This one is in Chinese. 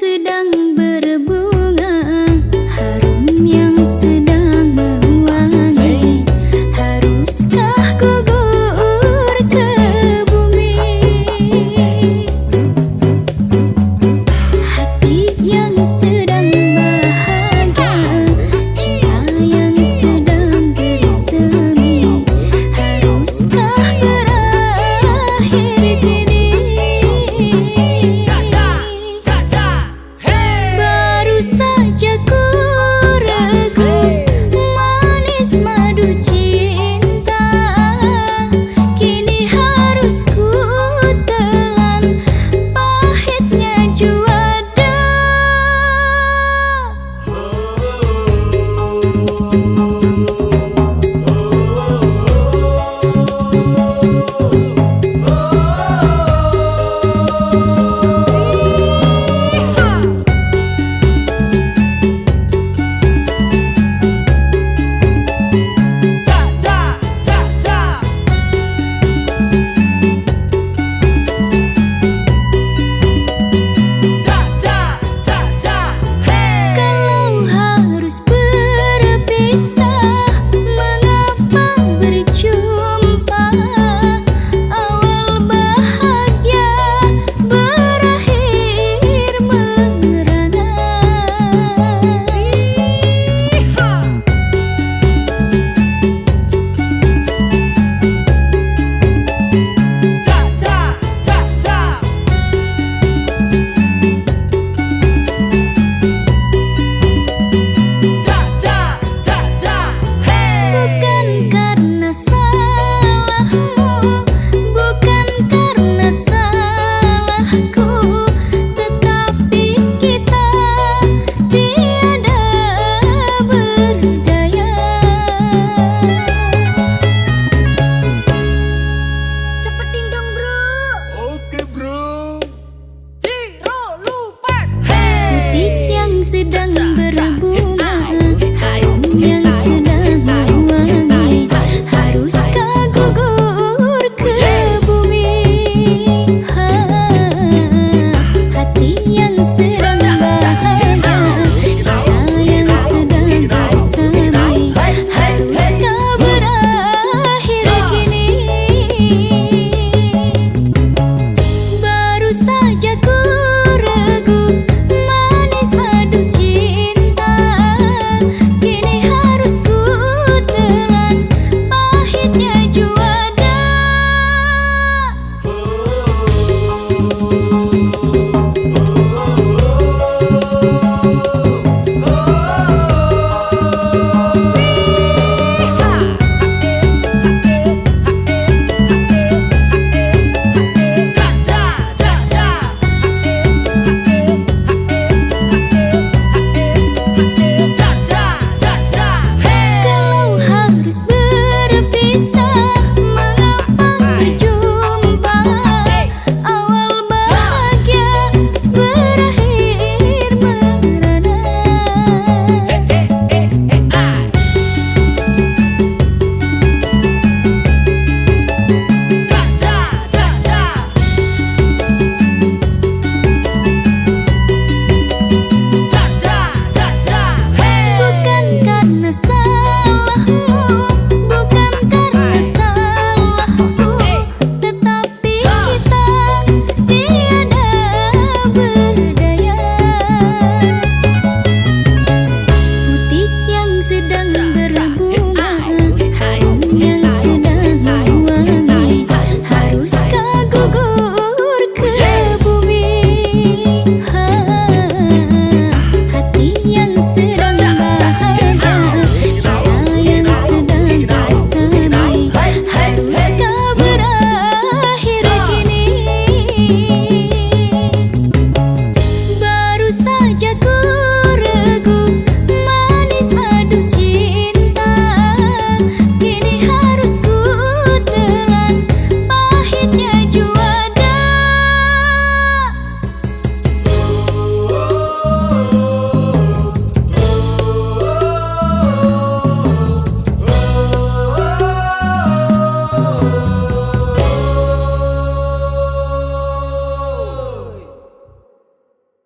sư đăng you 战，元昊，元昊死。